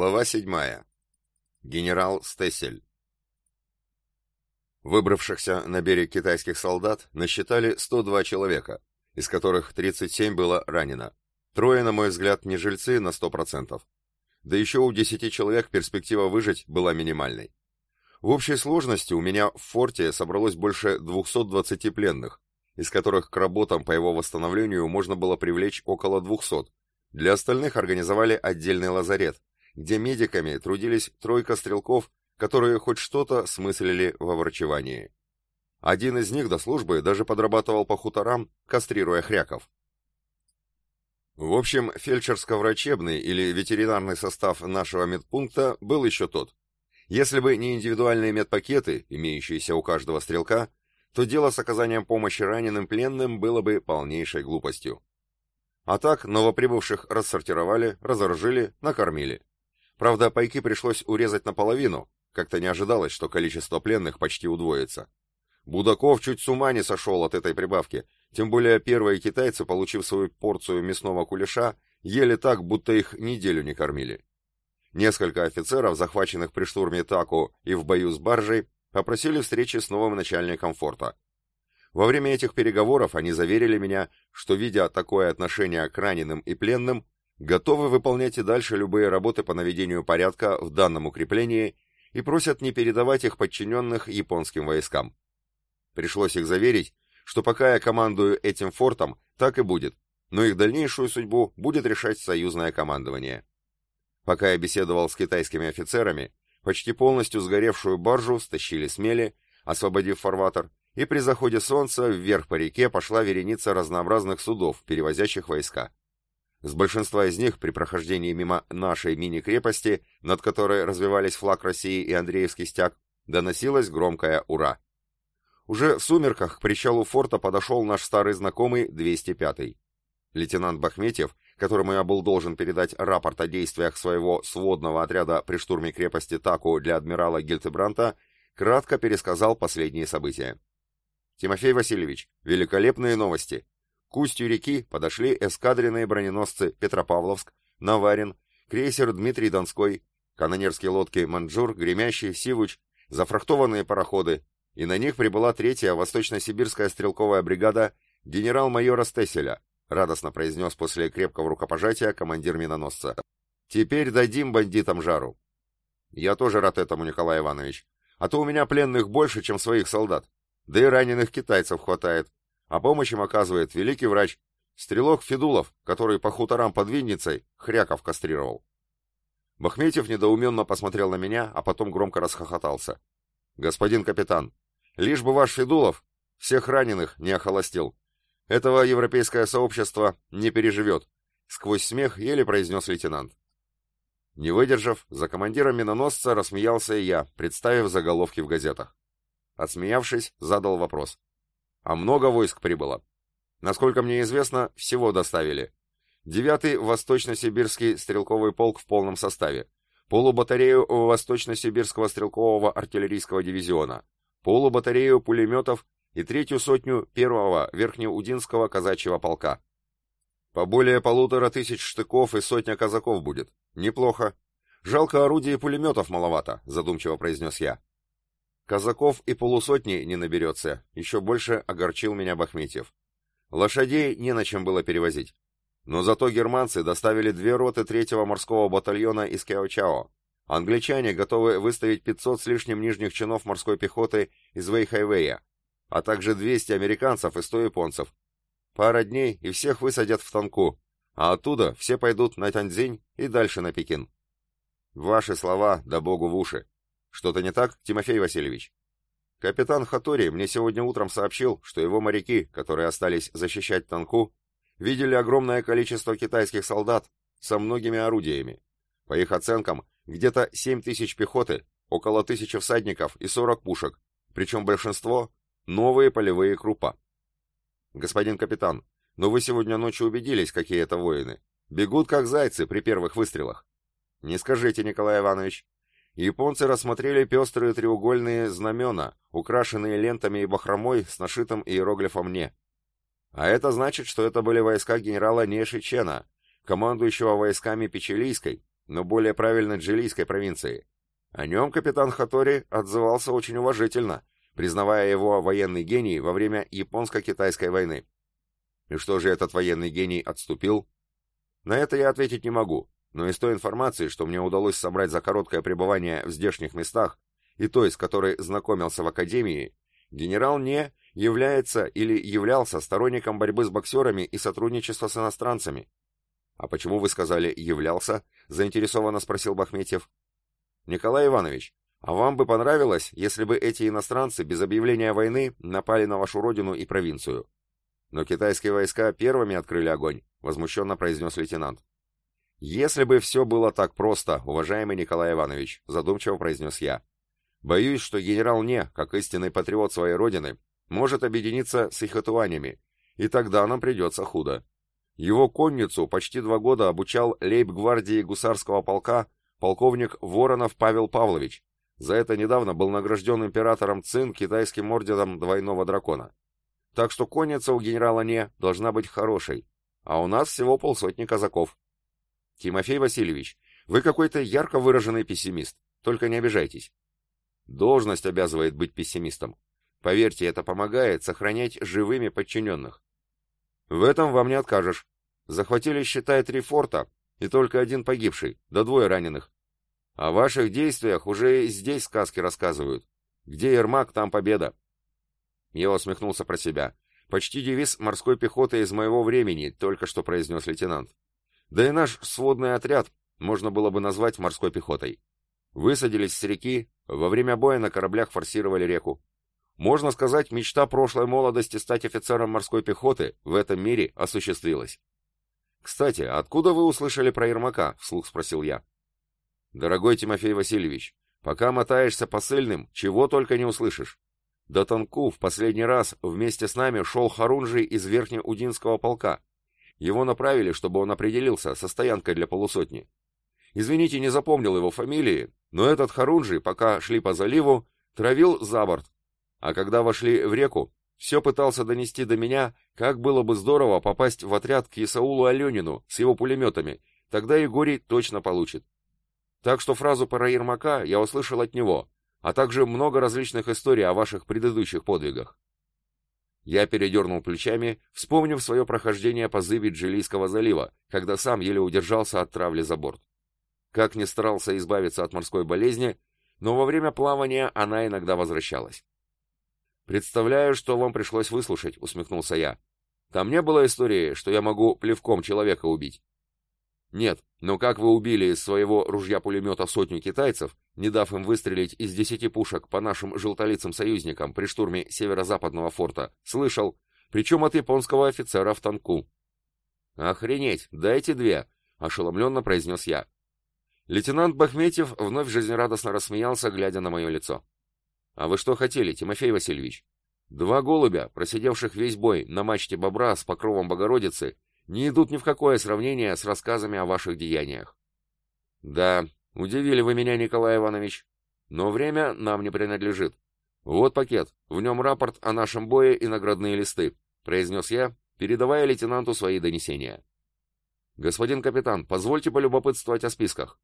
Глава седьмая. Генерал Стессель. Выбравшихся на берег китайских солдат насчитали 102 человека, из которых 37 было ранено. Трое, на мой взгляд, не жильцы на 100%. Да еще у 10 человек перспектива выжить была минимальной. В общей сложности у меня в форте собралось больше 220 пленных, из которых к работам по его восстановлению можно было привлечь около 200. Для остальных организовали отдельный лазарет, где медиками трудились тройка стрелков, которые хоть что-то смыслили во врачевании. Один из них до службы даже подрабатывал по хуторам, кастрируя хряков. В общем, фельдшерско-врачебный или ветеринарный состав нашего медпункта был еще тот. Если бы не индивидуальные медпакеты, имеющиеся у каждого стрелка, то дело с оказанием помощи раненым пленным было бы полнейшей глупостью. А так новоприбывших рассортировали, разоружили, накормили. Правда, пайки пришлось урезать наполовину, как-то не ожидалось, что количество пленных почти удвоится. Будаков чуть с ума не сошел от этой прибавки, тем более первые китайцы, получив свою порцию мясного кулеша, ели так, будто их неделю не кормили. Несколько офицеров, захваченных при штурме Таку и в бою с баржей, попросили встречи с новым начальником форта. Во время этих переговоров они заверили меня, что, видя такое отношение к раненым и пленным, готовы выполнять и дальше любые работы по наведению порядка в данном укреплении и просят не передавать их подчиненных японским войскам. Пришлось их заверить, что пока я командую этим фортом, так и будет, но их дальнейшую судьбу будет решать союзное командование. Пока я беседовал с китайскими офицерами, почти полностью сгоревшую баржу стащили с мели, освободив фарватер, и при заходе солнца вверх по реке пошла вереница разнообразных судов, перевозящих войска. С большинства из них при прохождении мимо нашей мини-крепости, над которой развивались флаг России и Андреевский стяг, доносилось громкое «Ура!». Уже в сумерках к причалу форта подошел наш старый знакомый 205-й. Лейтенант Бахметьев, которому я был должен передать рапорт о действиях своего сводного отряда при штурме крепости Таку для адмирала Гильтебранта, кратко пересказал последние события. «Тимофей Васильевич, великолепные новости. К устью реки подошли эскадренные броненосцы Петропавловск, Наварин, крейсер Дмитрий Донской, канонерские лодки Манджур, Гремящий, Сивуч, зафрахтованные пароходы, и на них прибыла третья восточно-сибирская стрелковая бригада генерал-майора Стесселя, радостно произнес после крепкого рукопожатия командир миноносца. «Теперь дадим бандитам жару». «Я тоже рад этому, Николай Иванович. А то у меня пленных больше, чем своих солдат. Да и раненых китайцев хватает а помощь им оказывает великий врач, стрелок Федулов, который по хуторам под Винницей хряков кастрировал. Бахметьев недоуменно посмотрел на меня, а потом громко расхохотался. «Господин капитан, лишь бы ваш Федулов всех раненых не охолостил. Этого европейское сообщество не переживет», — сквозь смех еле произнес лейтенант. Не выдержав, за командиром миноносца рассмеялся и я, представив заголовки в газетах. Отсмеявшись, задал вопрос. А много войск прибыло. Насколько мне известно, всего доставили. Девятый Восточно-Сибирский стрелковый полк в полном составе, полубатарею Восточно-Сибирского стрелкового артиллерийского дивизиона, полубатарею пулеметов и третью сотню первого Верхнеудинского казачьего полка. По более полутора тысяч штыков и сотня казаков будет. Неплохо. Жалко орудий и пулеметов маловато, задумчиво произнес я. Казаков и полусотни не наберется, еще больше огорчил меня Бахметьев. Лошадей не на чем было перевозить. Но зато германцы доставили две роты третьего морского батальона из Кяо-Чао. Англичане готовы выставить 500 с лишним нижних чинов морской пехоты из Вейхайвея, а также 200 американцев и 100 японцев. Пара дней и всех высадят в Танку, а оттуда все пойдут на Тяньцзинь и дальше на Пекин. Ваши слова, да богу в уши. Что-то не так, Тимофей Васильевич? Капитан Хатори мне сегодня утром сообщил, что его моряки, которые остались защищать Танку, видели огромное количество китайских солдат со многими орудиями. По их оценкам, где-то 7 тысяч пехоты, около тысячи всадников и 40 пушек, причем большинство — новые полевые крупа. Господин капитан, но вы сегодня ночью убедились, какие это воины. Бегут как зайцы при первых выстрелах. Не скажите, Николай Иванович, японцы рассмотрели пестрые треугольные знамена, украшенные лентами и бахромой с нашитым иероглифом «Не». А это значит, что это были войска генерала Нешичена, командующего войсками Печилийской, но более правильно Джилийской провинции. О нем капитан Хатори отзывался очень уважительно, признавая его военный гений во время Японско-Китайской войны. И что же этот военный гений отступил? На это я ответить не могу, но из той информации, что мне удалось собрать за короткое пребывание в здешних местах, и той, с которой знакомился в академии, генерал не является или являлся сторонником борьбы с боксерами и сотрудничества с иностранцами. «А почему вы сказали «являлся»?» — заинтересованно спросил Бахметьев. «Николай Иванович, а вам бы понравилось, если бы эти иностранцы без объявления войны напали на вашу родину и провинцию?» «Но китайские войска первыми открыли огонь», — возмущенно произнес лейтенант. «Если бы все было так просто, уважаемый Николай Иванович», — задумчиво произнес я. «Боюсь, что генерал Не, как истинный патриот своей родины, может объединиться с ихотуанями, и тогда нам придется худо. Его конницу почти два года обучал лейб-гвардии гусарского полка полковник Воронов Павел Павлович. За это недавно был награжден императором Цин китайским орденом двойного дракона. Так что конница у генерала Не должна быть хорошей, а у нас всего полсотни казаков. Тимофей Васильевич, вы какой-то ярко выраженный пессимист, только не обижайтесь. Должность обязывает быть пессимистом. Поверьте, это помогает сохранять живыми подчиненных. В этом вам не откажешь. Захватили, считай, три форта, и только один погибший, да двое раненых. О ваших действиях уже здесь сказки рассказывают. Где Ермак, там победа. Я усмехнулся про себя. Почти девиз морской пехоты из моего времени, только что произнес лейтенант. Да и наш сводный отряд можно было бы назвать морской пехотой. Высадились с реки, во время боя на кораблях форсировали реку. Можно сказать, мечта прошлой молодости стать офицером морской пехоты в этом мире осуществилась. «Кстати, откуда вы услышали про Ермака?» — вслух спросил я. «Дорогой Тимофей Васильевич, пока мотаешься посыльным, чего только не услышишь. До Танку в последний раз вместе с нами шел Харунжий из Верхнеудинского полка. Его направили, чтобы он определился со стоянкой для полусотни. Извините, не запомнил его фамилии, но этот Харунжий, пока шли по заливу, травил за борт, а когда вошли в реку, все пытался донести до меня, как было бы здорово попасть в отряд к Исаулу Аленину с его пулеметами, тогда Егорий точно получит. Так что фразу про Ермака я услышал от него, а также много различных историй о ваших предыдущих подвигах. Я передернул плечами, вспомнив свое прохождение по зыбе Джилийского залива, когда сам еле удержался от травли за борт. Как ни старался избавиться от морской болезни, но во время плавания она иногда возвращалась. «Представляю, что вам пришлось выслушать», — усмехнулся я. «Там не было истории, что я могу плевком человека убить?» «Нет, но как вы убили из своего ружья-пулемета сотню китайцев, не дав им выстрелить из десяти пушек по нашим желтолицым союзникам при штурме северо-западного форта, слышал, причем от японского офицера в танку». «Охренеть, дайте две», — ошеломленно произнес я. Лейтенант Бахметьев вновь жизнерадостно рассмеялся, глядя на мое лицо. А вы что хотели, Тимофей Васильевич? Два голубя, просидевших весь бой на мачте бобра с покровом Богородицы, не идут ни в какое сравнение с рассказами о ваших деяниях. Да, удивили вы меня, Николай Иванович. Но время нам не принадлежит. Вот пакет, в нем рапорт о нашем бое и наградные листы, произнес я, передавая лейтенанту свои донесения. Господин капитан, позвольте полюбопытствовать о списках.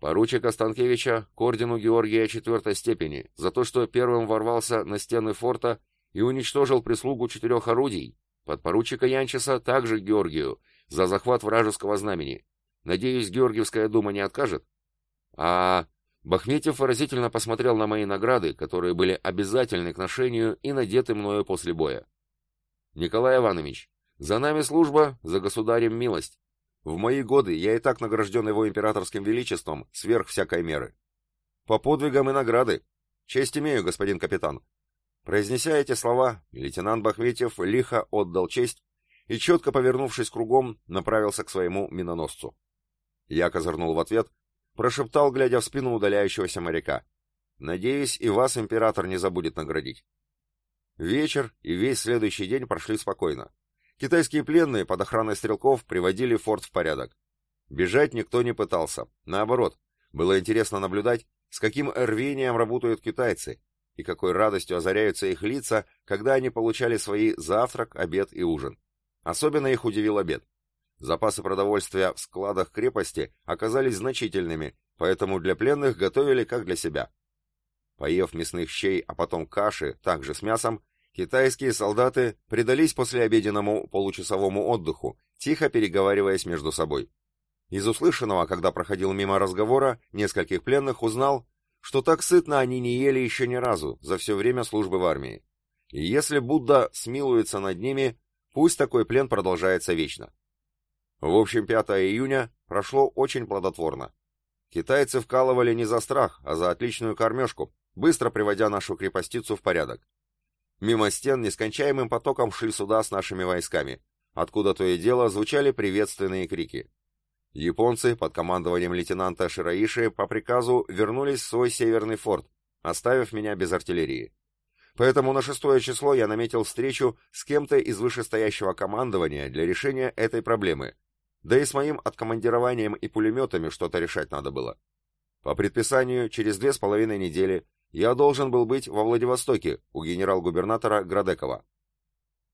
Поручика Станкевича к ордену Георгия четвертой степени за то, что первым ворвался на стены форта и уничтожил прислугу четырех орудий. Подпоручика Янчеса также Георгию за захват вражеского знамени. Надеюсь, Георгиевская дума не откажет? А Бахметьев выразительно посмотрел на мои награды, которые были обязательны к ношению и надеты мною после боя. Николай Иванович, за нами служба, за государем милость. В мои годы я и так награжден его императорским величеством сверх всякой меры. По подвигам и награды. Честь имею, господин капитан. Произнеся эти слова, лейтенант Бахметьев лихо отдал честь и, четко повернувшись кругом, направился к своему миноносцу. Я козырнул в ответ, прошептал, глядя в спину удаляющегося моряка. «Надеюсь, и вас император не забудет наградить». Вечер и весь следующий день прошли спокойно. Китайские пленные под охраной стрелков приводили форт в порядок. Бежать никто не пытался. Наоборот, было интересно наблюдать, с каким рвением работают китайцы и какой радостью озаряются их лица, когда они получали свои завтрак, обед и ужин. Особенно их удивил обед. Запасы продовольствия в складах крепости оказались значительными, поэтому для пленных готовили как для себя. Поев мясных щей, а потом каши, также с мясом, китайские солдаты предались послеобеденному получасовому отдыху, тихо переговариваясь между собой. Из услышанного, когда проходил мимо разговора, нескольких пленных узнал, что так сытно они не ели еще ни разу за все время службы в армии. И если Будда смилуется над ними, пусть такой плен продолжается вечно. В общем, 5 июня прошло очень плодотворно. Китайцы вкалывали не за страх, а за отличную кормежку, быстро приводя нашу крепостицу в порядок. Мимо стен нескончаемым потоком шли суда с нашими войсками, откуда то и дело звучали приветственные крики. Японцы под командованием лейтенанта Шираиши по приказу вернулись в свой северный форт, оставив меня без артиллерии. Поэтому на шестое число я наметил встречу с кем-то из вышестоящего командования для решения этой проблемы, да и с моим откомандированием и пулеметами что-то решать надо было. По предписанию, через две с половиной недели я должен был быть во Владивостоке у генерал-губернатора Градекова.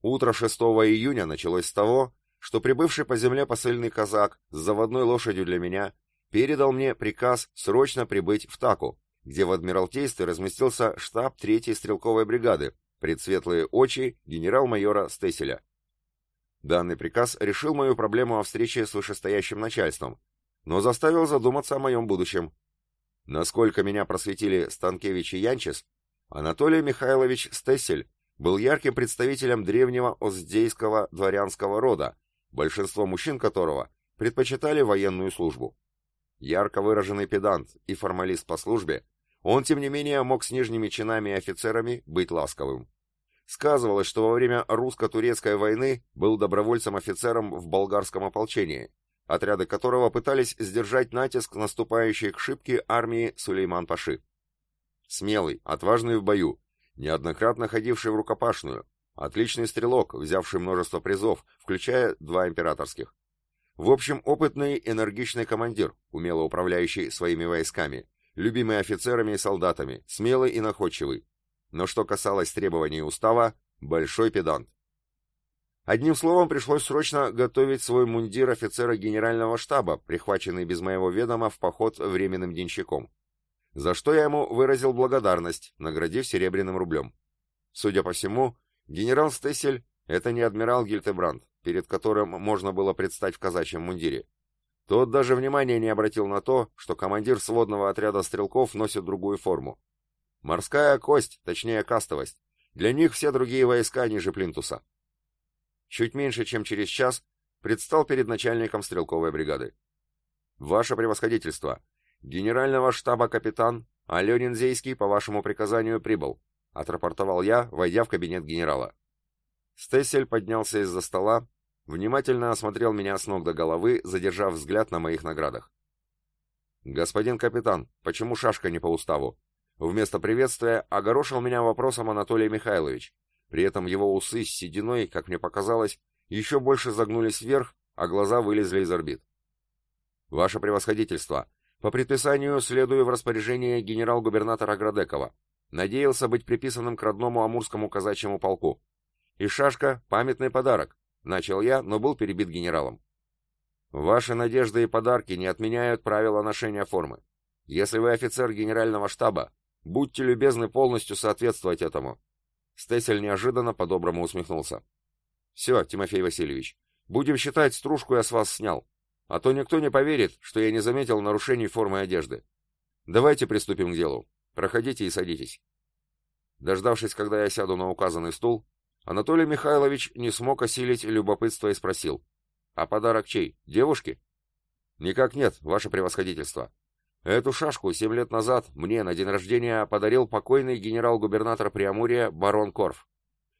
Утро 6 июня началось с того, что прибывший по земле посыльный казак с заводной лошадью для меня передал мне приказ срочно прибыть в Таку, где в Адмиралтействе разместился штаб 3-й стрелковой бригады, предсветлые очи генерал-майора Стеселя. Данный приказ решил мою проблему о встрече с вышестоящим начальством, но заставил задуматься о моем будущем. Насколько меня просветили Станкевич и Янчес, Анатолий Михайлович Стессель был ярким представителем древнего оздейского дворянского рода, большинство мужчин которого предпочитали военную службу. Ярко выраженный педант и формалист по службе, он, тем не менее, мог с нижними чинами и офицерами быть ласковым. Сказывалось, что во время русско-турецкой войны был добровольцем-офицером в болгарском ополчении, отряды которого пытались сдержать натиск наступающей к шибке армии Сулейман-Паши. Смелый, отважный в бою, неоднократно ходивший в рукопашную, отличный стрелок, взявший множество призов, включая два императорских. В общем, опытный, энергичный командир, умело управляющий своими войсками, любимый офицерами и солдатами, смелый и находчивый, но что касалось требований устава, большой педант. Одним словом, пришлось срочно готовить свой мундир офицера генерального штаба, прихваченный без моего ведома в поход временным денщиком. За что я ему выразил благодарность, наградив серебряным рублем. Судя по всему, генерал Стессель — это не адмирал Гильтебранд, перед которым можно было предстать в казачьем мундире. Тот даже внимания не обратил на то, что командир сводного отряда стрелков носит другую форму. Морская кость, точнее кастовость. Для них все другие войска ниже плинтуса. Чуть меньше, чем через час, предстал перед начальником стрелковой бригады. Ваше превосходительство, генерального штаба капитан Аленин Зейский по вашему приказанию прибыл, отрапортовал я, войдя в кабинет генерала. Стессель поднялся из-за стола, внимательно осмотрел меня с ног до головы, задержав взгляд на моих наградах. «Господин капитан, почему шашка не по уставу?» Вместо приветствия огорошил меня вопросом Анатолий Михайлович. При этом его усы с сединой, как мне показалось, еще больше загнулись вверх, а глаза вылезли из орбит. «Ваше превосходительство, по предписанию следую в распоряжение генерал-губернатора Градекова. Надеялся быть приписанным к родному амурскому казачьему полку. И шашка — памятный подарок», — начал я, но был перебит генералом. «Ваши надежды и подарки не отменяют правила ношения формы. Если вы офицер генерального штаба, Будьте любезны полностью соответствовать этому. Стесель неожиданно по-доброму усмехнулся. Все, Тимофей Васильевич, будем считать, стружку я с вас снял. А то никто не поверит, что я не заметил нарушений формы одежды. Давайте приступим к делу. Проходите и садитесь. Дождавшись, когда я сяду на указанный стул, Анатолий Михайлович не смог осилить любопытство и спросил. «А подарок чей? Девушки?» «Никак нет, ваше превосходительство. Эту шашку семь лет назад мне на день рождения подарил покойный генерал-губернатор Приамурья барон Корф.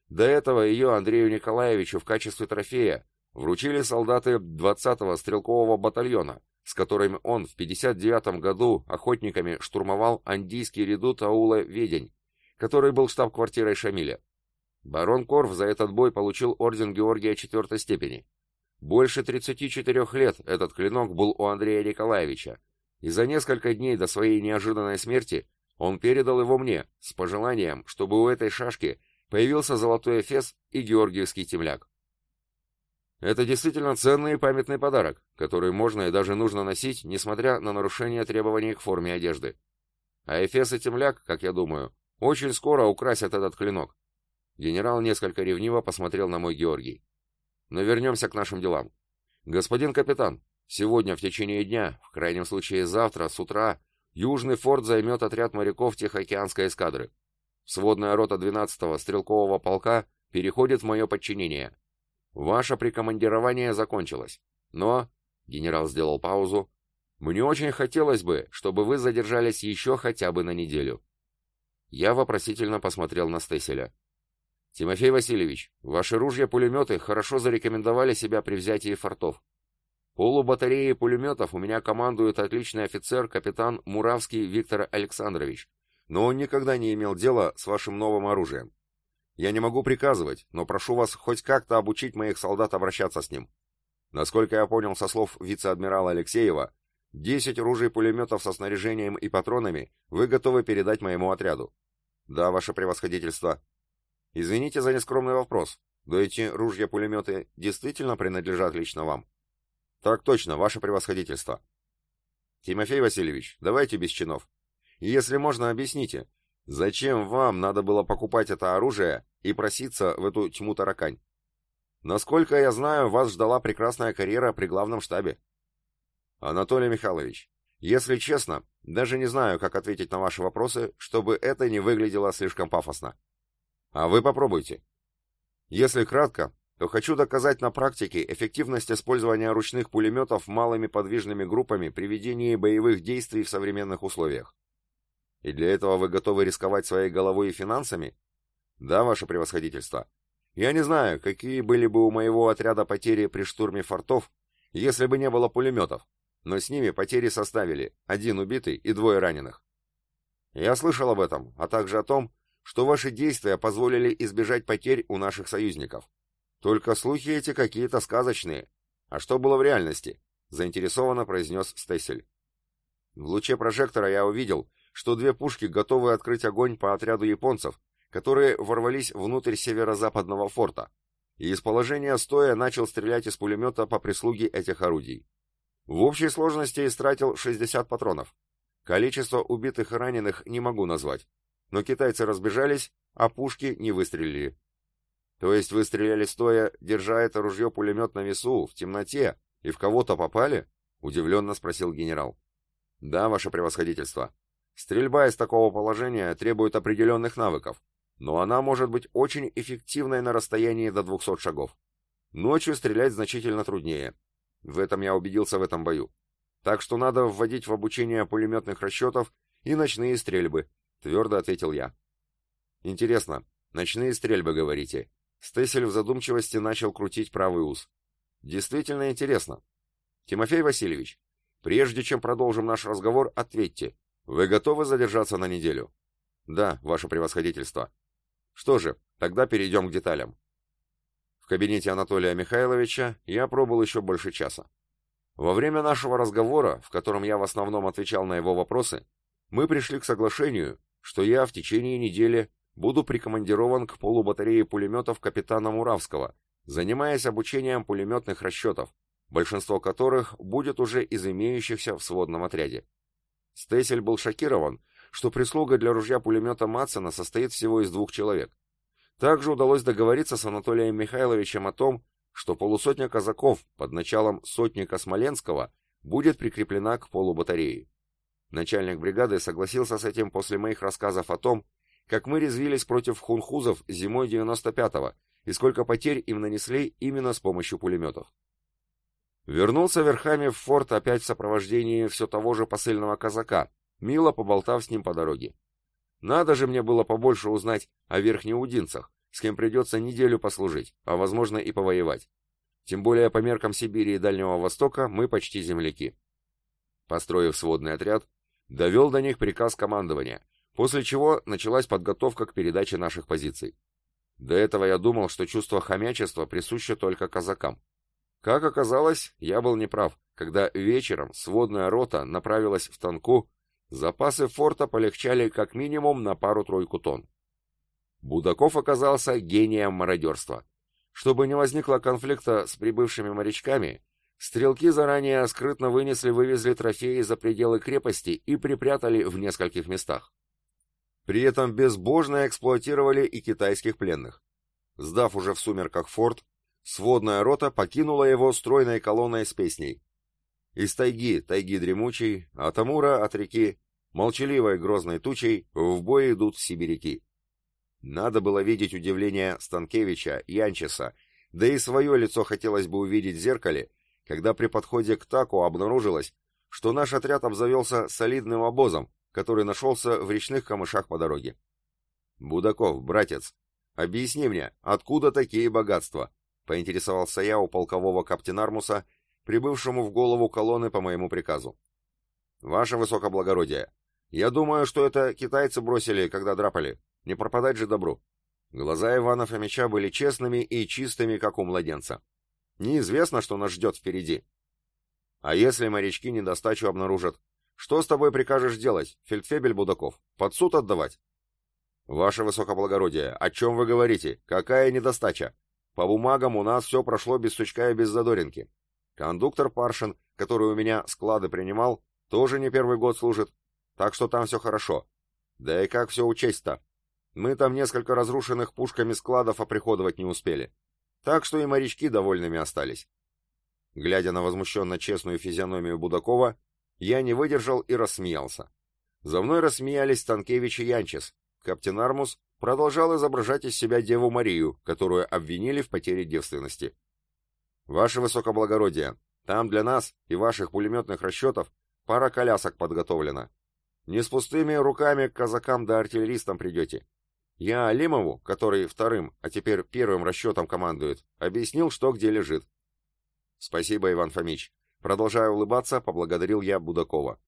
До этого ее Андрею Николаевичу в качестве трофея вручили солдаты 20-го стрелкового батальона, с которыми он в 59 году охотниками штурмовал андийский редут аула Ведень, который был штаб-квартирой Шамиля. Барон Корф за этот бой получил орден Георгия четвертой степени. Больше 34 лет этот клинок был у Андрея Николаевича, и за несколько дней до своей неожиданной смерти он передал его мне с пожеланием, чтобы у этой шашки появился золотой эфес и георгиевский темляк. Это действительно ценный и памятный подарок, который можно и даже нужно носить, несмотря на нарушение требований к форме одежды. А Эфес и Темляк, как я думаю, очень скоро украсят этот клинок. Генерал несколько ревниво посмотрел на мой Георгий. Но вернемся к нашим делам. Господин капитан, сегодня в течение дня, в крайнем случае завтра, с утра, Южный форт займет отряд моряков Тихоокеанской эскадры. Сводная рота 12-го стрелкового полка переходит в мое подчинение. Ваше прикомандирование закончилось. Но, генерал сделал паузу, мне очень хотелось бы, чтобы вы задержались еще хотя бы на неделю. Я вопросительно посмотрел на Стеселя. Тимофей Васильевич, ваши ружья-пулеметы хорошо зарекомендовали себя при взятии фортов. Полубатареи пулеметов у меня командует отличный офицер, капитан Муравский Виктор Александрович, но он никогда не имел дела с вашим новым оружием. Я не могу приказывать, но прошу вас хоть как-то обучить моих солдат обращаться с ним. Насколько я понял со слов вице-адмирала Алексеева, 10 ружей-пулеметов со снаряжением и патронами вы готовы передать моему отряду. Да, ваше превосходительство. Извините за нескромный вопрос, но эти ружья-пулеметы действительно принадлежат лично вам? Так точно, ваше превосходительство. Тимофей Васильевич, давайте без чинов. Если можно, объясните, зачем вам надо было покупать это оружие и проситься в эту тьму таракань? Насколько я знаю, вас ждала прекрасная карьера при главном штабе. Анатолий Михайлович, если честно, даже не знаю, как ответить на ваши вопросы, чтобы это не выглядело слишком пафосно. А вы попробуйте. Если кратко, то хочу доказать на практике эффективность использования ручных пулеметов малыми подвижными группами при ведении боевых действий в современных условиях. И для этого вы готовы рисковать своей головой и финансами? Да, ваше превосходительство. Я не знаю, какие были бы у моего отряда потери при штурме фортов, если бы не было пулеметов, но с ними потери составили один убитый и двое раненых. Я слышал об этом, а также о том, что ваши действия позволили избежать потерь у наших союзников. Только слухи эти какие-то сказочные. А что было в реальности? Заинтересованно произнес Стессель. В луче прожектора я увидел, что две пушки готовы открыть огонь по отряду японцев, которые ворвались внутрь северо-западного форта, и из положения стоя начал стрелять из пулемета по прислуге этих орудий. В общей сложности истратил 60 патронов. Количество убитых и раненых не могу назвать, но китайцы разбежались, а пушки не выстрелили. То есть вы стреляли стоя, держа это ружье-пулемет на весу, в темноте, и в кого-то попали? Удивленно спросил генерал. Да, ваше превосходительство. Стрельба из такого положения требует определенных навыков, но она может быть очень эффективной на расстоянии до 200 шагов. Ночью стрелять значительно труднее. В этом я убедился в этом бою. Так что надо вводить в обучение пулеметных расчетов и ночные стрельбы, твердо ответил я. Интересно, ночные стрельбы, говорите? Стесель в задумчивости начал крутить правый ус. Действительно интересно. Тимофей Васильевич, прежде чем продолжим наш разговор, ответьте. Вы готовы задержаться на неделю? Да, ваше превосходительство. Что же, тогда перейдем к деталям. В кабинете Анатолия Михайловича я пробыл еще больше часа. Во время нашего разговора, в котором я в основном отвечал на его вопросы, мы пришли к соглашению, что я в течение недели буду прикомандирован к полубатарее пулеметов капитана Муравского, занимаясь обучением пулеметных расчетов, большинство которых будет уже из имеющихся в сводном отряде. Стесель был шокирован, что прислуга для ружья-пулемета Матсона состоит всего из двух человек. Также удалось договориться с Анатолием Михайловичем о том, что полусотня казаков под началом сотника Смоленского будет прикреплена к полубатарее. Начальник бригады согласился с этим после моих рассказов о том, как мы резвились против хунхузов зимой 95-го и сколько потерь им нанесли именно с помощью пулеметов. Вернулся верхами в форт опять в сопровождении все того же посыльного казака, мило поболтав с ним по дороге. Надо же мне было побольше узнать о верхнеудинцах, с кем придется неделю послужить, а возможно и повоевать. Тем более по меркам Сибири и Дальнего Востока мы почти земляки. Построив сводный отряд, довел до них приказ командования, После чего началась подготовка к передаче наших позиций. До этого я думал, что чувство хомячества присуще только казакам. Как оказалось, я был неправ, когда вечером сводная рота направилась в Танку, запасы форта полегчали как минимум на пару-тройку тонн. Будаков оказался гением мародерства. Чтобы не возникло конфликта с прибывшими морячками, стрелки заранее скрытно вынесли-вывезли трофеи за пределы крепости и припрятали в нескольких местах. При этом безбожно эксплуатировали и китайских пленных. Сдав уже в сумерках форт, сводная рота покинула его стройной колонной с песней. Из тайги, тайги дремучей, от Амура, от реки, молчаливой грозной тучей, в бой идут сибиряки. Надо было видеть удивление Станкевича, Янчеса, да и свое лицо хотелось бы увидеть в зеркале, когда при подходе к Таку обнаружилось, что наш отряд обзавелся солидным обозом, который нашелся в речных камышах по дороге. «Будаков, братец, объясни мне, откуда такие богатства?» — поинтересовался я у полкового каптенармуса, прибывшему в голову колонны по моему приказу. «Ваше высокоблагородие, я думаю, что это китайцы бросили, когда драпали. Не пропадать же добру. Глаза Ивана Фомича были честными и чистыми, как у младенца. Неизвестно, что нас ждет впереди. А если морячки недостачу обнаружат? Что с тобой прикажешь делать, фельдфебель Будаков? Под суд отдавать? Ваше высокоблагородие, о чем вы говорите? Какая недостача? По бумагам у нас все прошло без сучка и без задоринки. Кондуктор Паршин, который у меня склады принимал, тоже не первый год служит, так что там все хорошо. Да и как все учесть-то? Мы там несколько разрушенных пушками складов оприходовать не успели. Так что и морячки довольными остались. Глядя на возмущенно честную физиономию Будакова, я не выдержал и рассмеялся. За мной рассмеялись Станкевич и Янчес. Каптен Армус продолжал изображать из себя Деву Марию, которую обвинили в потере девственности. «Ваше высокоблагородие, там для нас и ваших пулеметных расчетов пара колясок подготовлена. Не с пустыми руками к казакам да артиллеристам придете. Я Алимову, который вторым, а теперь первым расчетом командует, объяснил, что где лежит. Спасибо, Иван Фомич. Продолжая улыбаться, поблагодарил я Будакова.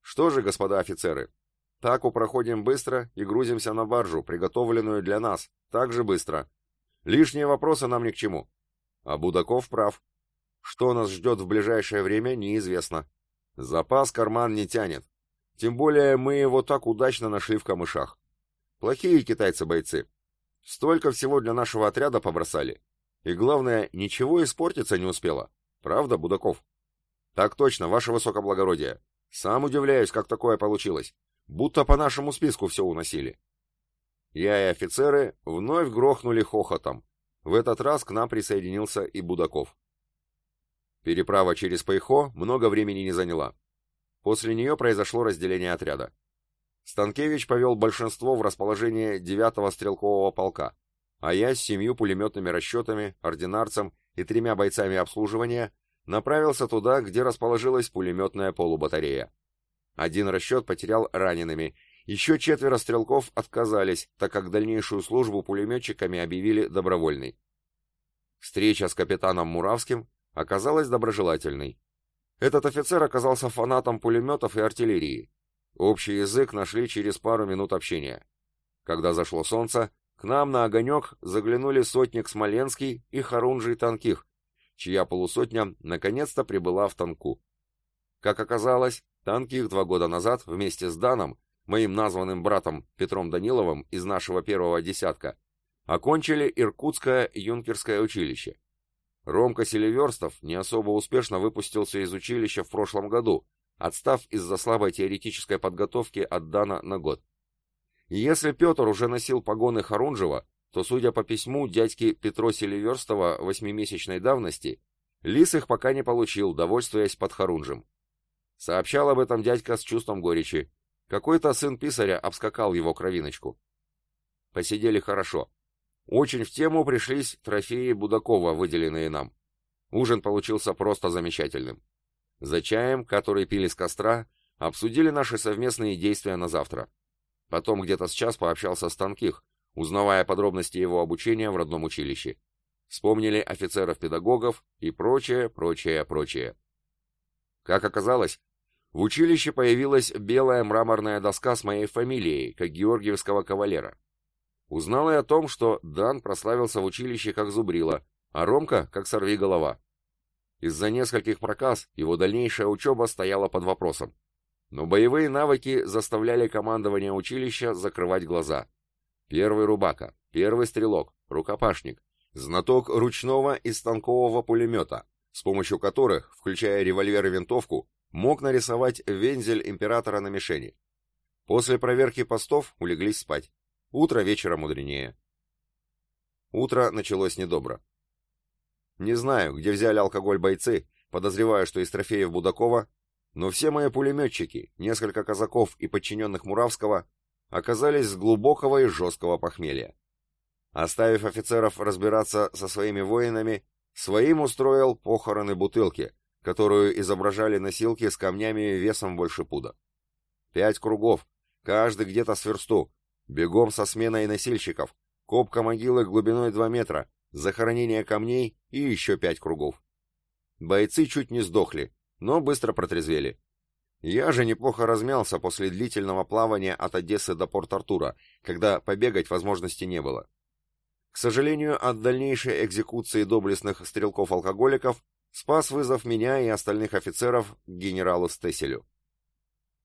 Что же, господа офицеры, так проходим быстро и грузимся на баржу, приготовленную для нас, так же быстро. Лишние вопросы нам ни к чему. А Будаков прав. Что нас ждет в ближайшее время, неизвестно. Запас карман не тянет. Тем более мы его так удачно нашли в камышах. Плохие китайцы-бойцы. Столько всего для нашего отряда побросали. И главное, ничего испортиться не успело. Правда, Будаков? Так точно, ваше высокоблагородие. Сам удивляюсь, как такое получилось. Будто по нашему списку все уносили. Я и офицеры вновь грохнули хохотом. В этот раз к нам присоединился и Будаков. Переправа через Пайхо много времени не заняла. После нее произошло разделение отряда. Станкевич повел большинство в расположение 9-го стрелкового полка, а я с семью пулеметными расчетами, ординарцем и тремя бойцами обслуживания направился туда, где расположилась пулеметная полубатарея. Один расчет потерял ранеными, еще четверо стрелков отказались, так как дальнейшую службу пулеметчиками объявили добровольной. Встреча с капитаном Муравским оказалась доброжелательной. Этот офицер оказался фанатом пулеметов и артиллерии, Общий язык нашли через пару минут общения. Когда зашло солнце, к нам на огонек заглянули сотник Смоленский и Харунжий Танких, чья полусотня наконец-то прибыла в Танку. Как оказалось, Танких два года назад вместе с Даном, моим названным братом Петром Даниловым из нашего первого десятка, окончили Иркутское юнкерское училище. Ромка Селиверстов не особо успешно выпустился из училища в прошлом году, отстав из-за слабой теоретической подготовки от Дана на год. И если Петр уже носил погоны Харунжева, то, судя по письму дядьки Петро Селиверстова восьмимесячной давности, Лис их пока не получил, довольствуясь под Харунжем. Сообщал об этом дядька с чувством горечи. Какой-то сын писаря обскакал его кровиночку. Посидели хорошо. Очень в тему пришлись трофеи Будакова, выделенные нам. Ужин получился просто замечательным. За чаем, который пили с костра, обсудили наши совместные действия на завтра. Потом где-то с час пообщался с Танких, узнавая подробности его обучения в родном училище. Вспомнили офицеров-педагогов и прочее, прочее, прочее. Как оказалось, в училище появилась белая мраморная доска с моей фамилией, как георгиевского кавалера. Узнал и о том, что Дан прославился в училище как зубрила, а Ромка как сорвиголова. Из-за нескольких проказ его дальнейшая учеба стояла под вопросом. Но боевые навыки заставляли командование училища закрывать глаза. Первый рубака, первый стрелок, рукопашник, знаток ручного и станкового пулемета, с помощью которых, включая револьвер и винтовку, мог нарисовать вензель императора на мишени. После проверки постов улеглись спать. Утро вечера мудренее. Утро началось недобро. Не знаю, где взяли алкоголь бойцы, подозреваю, что из трофеев Будакова, но все мои пулеметчики, несколько казаков и подчиненных Муравского оказались с глубокого и жесткого похмелья. Оставив офицеров разбираться со своими воинами, своим устроил похороны бутылки, которую изображали носилки с камнями весом больше пуда. Пять кругов, каждый где-то с версту, бегом со сменой носильщиков, копка могилы глубиной 2 метра, захоронение камней и еще пять кругов. Бойцы чуть не сдохли, но быстро протрезвели. Я же неплохо размялся после длительного плавания от Одессы до Порт-Артура, когда побегать возможности не было. К сожалению, от дальнейшей экзекуции доблестных стрелков-алкоголиков спас вызов меня и остальных офицеров к генералу Стеселю.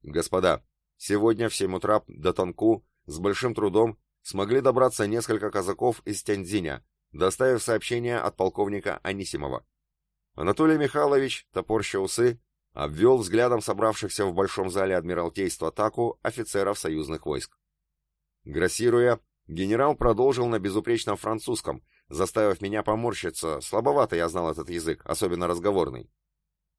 Господа, сегодня в 7 утра до Танку с большим трудом смогли добраться несколько казаков из Тяньцзиня, доставив сообщение от полковника Анисимова. Анатолий Михайлович, топорща усы, обвел взглядом собравшихся в большом зале Адмиралтейства атаку офицеров союзных войск. Грассируя, генерал продолжил на безупречном французском, заставив меня поморщиться, слабовато я знал этот язык, особенно разговорный.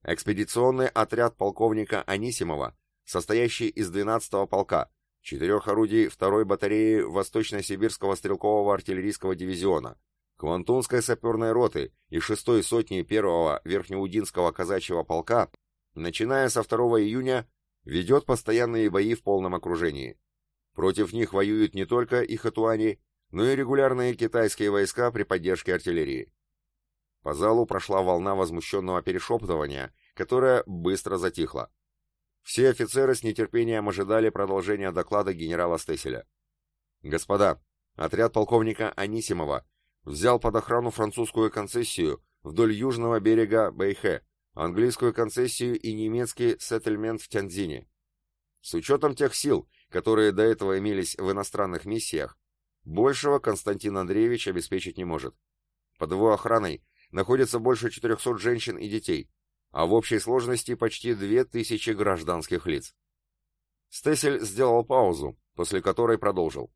Экспедиционный отряд полковника Анисимова, состоящий из 12-го полка, четырех орудий второй батареи Восточно-Сибирского стрелкового артиллерийского дивизиона, Квантунской саперной роты и шестой сотни первого Верхнеудинского казачьего полка, начиная со 2 июня, ведет постоянные бои в полном окружении. Против них воюют не только и хатуани, но и регулярные китайские войска при поддержке артиллерии. По залу прошла волна возмущенного перешептывания, которая быстро затихла. Все офицеры с нетерпением ожидали продолжения доклада генерала Стеселя. «Господа, отряд полковника Анисимова взял под охрану французскую концессию вдоль южного берега Бэйхэ, английскую концессию и немецкий сеттельмент в Тяньцзине. С учетом тех сил, которые до этого имелись в иностранных миссиях, большего Константин Андреевич обеспечить не может. Под его охраной находится больше 400 женщин и детей, а в общей сложности почти 2000 гражданских лиц. Стесель сделал паузу, после которой продолжил.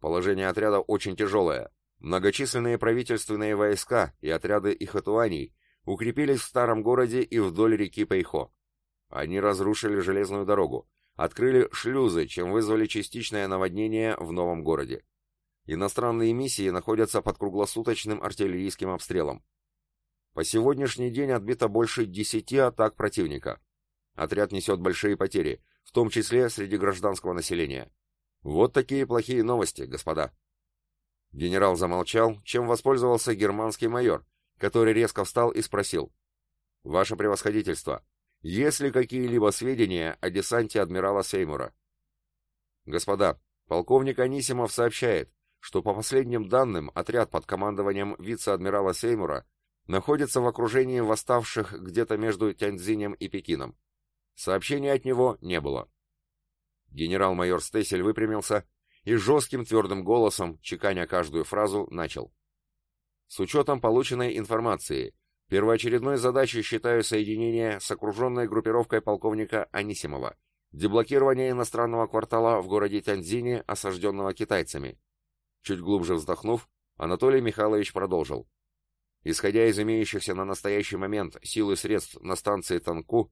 Положение отряда очень тяжелое, Многочисленные правительственные войска и отряды ихатуаний укрепились в старом городе и вдоль реки Пейхо. Они разрушили железную дорогу, открыли шлюзы, чем вызвали частичное наводнение в новом городе. Иностранные миссии находятся под круглосуточным артиллерийским обстрелом. По сегодняшний день отбито больше десяти атак противника. Отряд несет большие потери, в том числе среди гражданского населения. Вот такие плохие новости, господа. Генерал замолчал, чем воспользовался германский майор, который резко встал и спросил. «Ваше превосходительство, есть ли какие-либо сведения о десанте адмирала Сеймура?» «Господа, полковник Анисимов сообщает, что по последним данным отряд под командованием вице-адмирала Сеймура находится в окружении восставших где-то между Тяньцзинем и Пекином. Сообщения от него не было». Генерал-майор Стесель выпрямился и жестким твердым голосом, чеканя каждую фразу, начал. С учетом полученной информации, первоочередной задачей считаю соединение с окруженной группировкой полковника Анисимова, деблокирование иностранного квартала в городе Тяньцзине, осажденного китайцами. Чуть глубже вздохнув, Анатолий Михайлович продолжил. Исходя из имеющихся на настоящий момент сил и средств на станции Танку,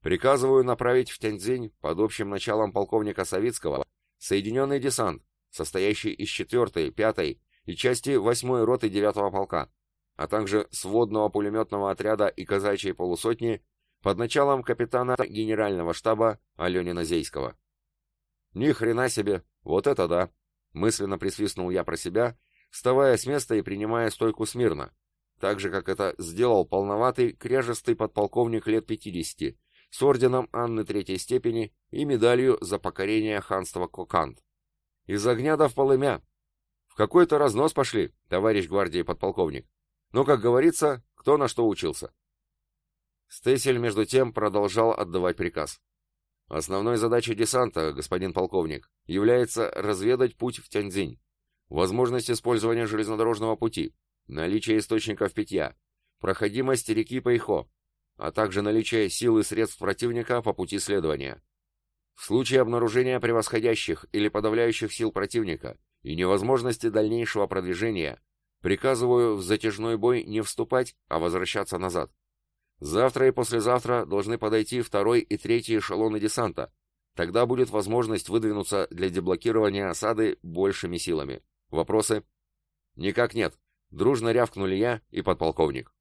приказываю направить в Тяньцзинь под общим началом полковника Савицкого Соединенный десант, состоящий из 4-й, 5-й и части 8-й роты 9-го полка, а также сводного пулеметного отряда и казачьей полусотни под началом капитана генерального штаба Аленина Зейского. Ни хрена себе, вот это да! Мысленно присвистнул я про себя, вставая с места и принимая стойку смирно, так же, как это сделал полноватый, кряжестый подполковник лет 50, с орденом Анны Третьей степени и медалью за покорение ханства Кокант. Из огня до полымя. В какой-то разнос пошли, товарищ гвардии подполковник. Но, как говорится, кто на что учился. Стесель, между тем, продолжал отдавать приказ. Основной задачей десанта, господин полковник, является разведать путь в Тяньцзинь, возможность использования железнодорожного пути, наличие источников питья, проходимость реки Пейхо, а также наличие сил и средств противника по пути следования. В случае обнаружения превосходящих или подавляющих сил противника и невозможности дальнейшего продвижения, приказываю в затяжной бой не вступать, а возвращаться назад. Завтра и послезавтра должны подойти второй и третий эшелоны десанта. Тогда будет возможность выдвинуться для деблокирования осады большими силами. Вопросы? Никак нет. Дружно рявкнули я и подполковник.